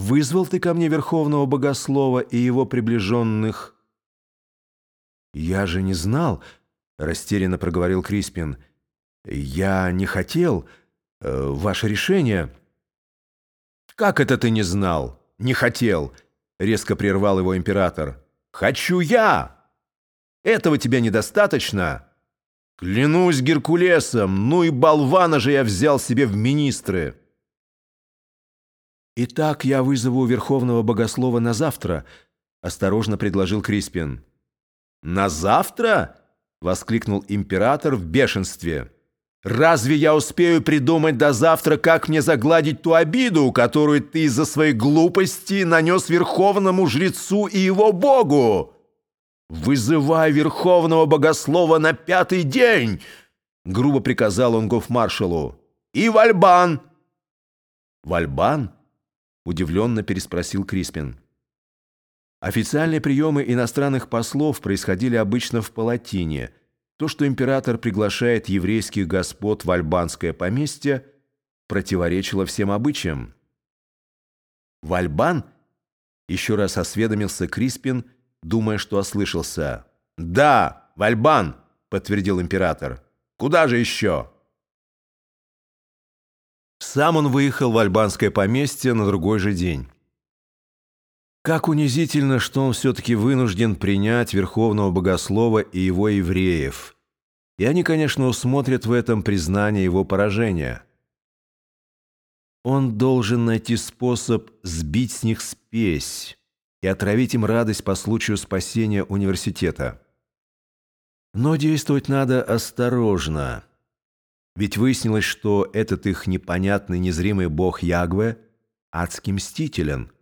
вызвал ты ко мне Верховного Богослова и его приближенных?» «Я же не знал», — растерянно проговорил Криспин. «Я не хотел. Э, ваше решение...» «Как это ты не знал? Не хотел?» — резко прервал его император. «Хочу я! Этого тебе недостаточно?» «Клянусь Геркулесом, ну и болвана же я взял себе в министры!» «Итак, я вызову Верховного Богослова на завтра», — осторожно предложил Криспин. «На завтра?» — воскликнул император в бешенстве. «Разве я успею придумать до завтра, как мне загладить ту обиду, которую ты из-за своей глупости нанес Верховному Жрецу и его Богу? Вызывай Верховного Богослова на пятый день!» — грубо приказал он гофмаршалу. «И Вальбан!» «Вальбан?» — удивленно переспросил Криспин. Официальные приемы иностранных послов происходили обычно в Палатине. То, что император приглашает еврейских господ в альбанское поместье, противоречило всем обычаям. «В Альбан?» — еще раз осведомился Криспин, думая, что ослышался. «Да, в Альбан!» — подтвердил император. «Куда же еще?» Сам он выехал в альбанское поместье на другой же день. Как унизительно, что он все-таки вынужден принять Верховного Богослова и его евреев. И они, конечно, усмотрят в этом признание его поражения. Он должен найти способ сбить с них спесь и отравить им радость по случаю спасения университета. Но действовать надо осторожно – ведь выяснилось, что этот их непонятный незримый бог Ягве адски мстителен.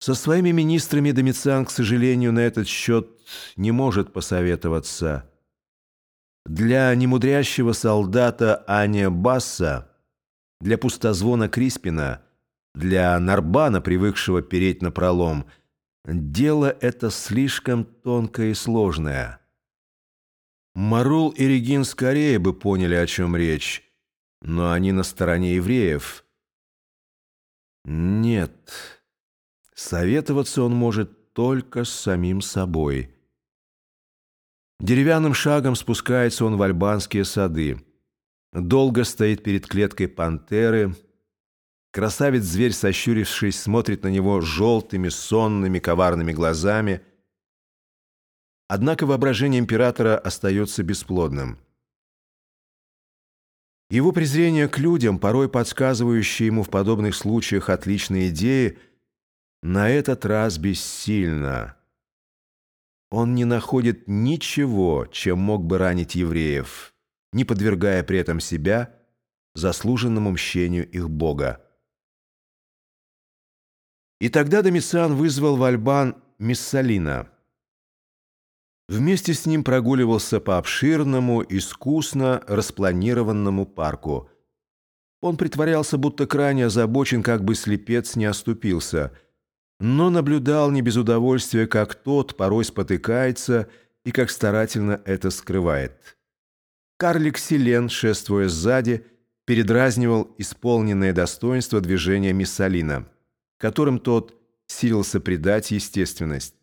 Со своими министрами Домициан, к сожалению, на этот счет не может посоветоваться. Для немудрящего солдата Аня Басса, для пустозвона Криспина, для Нарбана, привыкшего переть на пролом, дело это слишком тонкое и сложное – Марул и Регин скорее бы поняли, о чем речь, но они на стороне евреев. Нет, советоваться он может только с самим собой. Деревянным шагом спускается он в альбанские сады. Долго стоит перед клеткой пантеры. Красавец-зверь, сощурившись, смотрит на него желтыми, сонными, коварными глазами – Однако воображение императора остается бесплодным. Его презрение к людям, порой подсказывающие ему в подобных случаях отличные идеи, на этот раз бессильно. Он не находит ничего, чем мог бы ранить евреев, не подвергая при этом себя заслуженному мщению их Бога. И тогда Домициан вызвал в Альбан Миссалина – Вместе с ним прогуливался по обширному, искусно распланированному парку. Он притворялся, будто крайне озабочен, как бы слепец не оступился, но наблюдал не без удовольствия, как тот порой спотыкается и как старательно это скрывает. Карлик Селен, шествуя сзади, передразнивал исполненное достоинство движения Миссалина, которым тот силился придать естественность.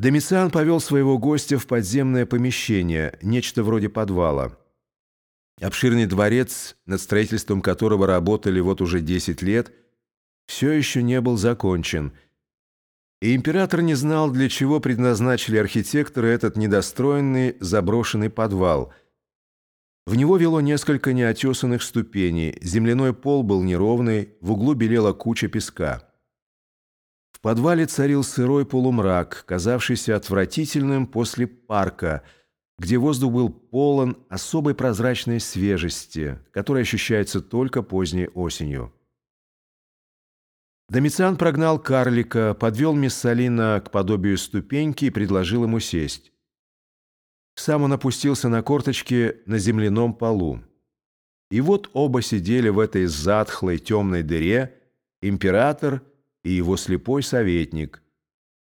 Домициан повел своего гостя в подземное помещение, нечто вроде подвала. Обширный дворец, над строительством которого работали вот уже 10 лет, все еще не был закончен. И император не знал, для чего предназначили архитекторы этот недостроенный заброшенный подвал. В него вело несколько неотесанных ступеней, земляной пол был неровный, в углу белела куча песка. Подвале царил сырой полумрак, казавшийся отвратительным после парка, где воздух был полон особой прозрачной свежести, которая ощущается только поздней осенью. Домициан прогнал карлика, подвел Миссалина к подобию ступеньки и предложил ему сесть. Сам он опустился на корточки на земляном полу. И вот оба сидели в этой затхлой темной дыре, император и его слепой советник,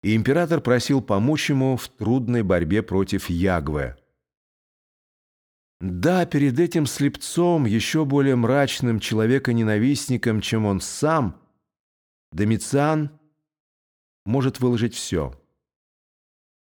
и император просил помочь ему в трудной борьбе против Ягве. Да, перед этим слепцом, еще более мрачным человеконенавистником, чем он сам, Домициан может выложить все.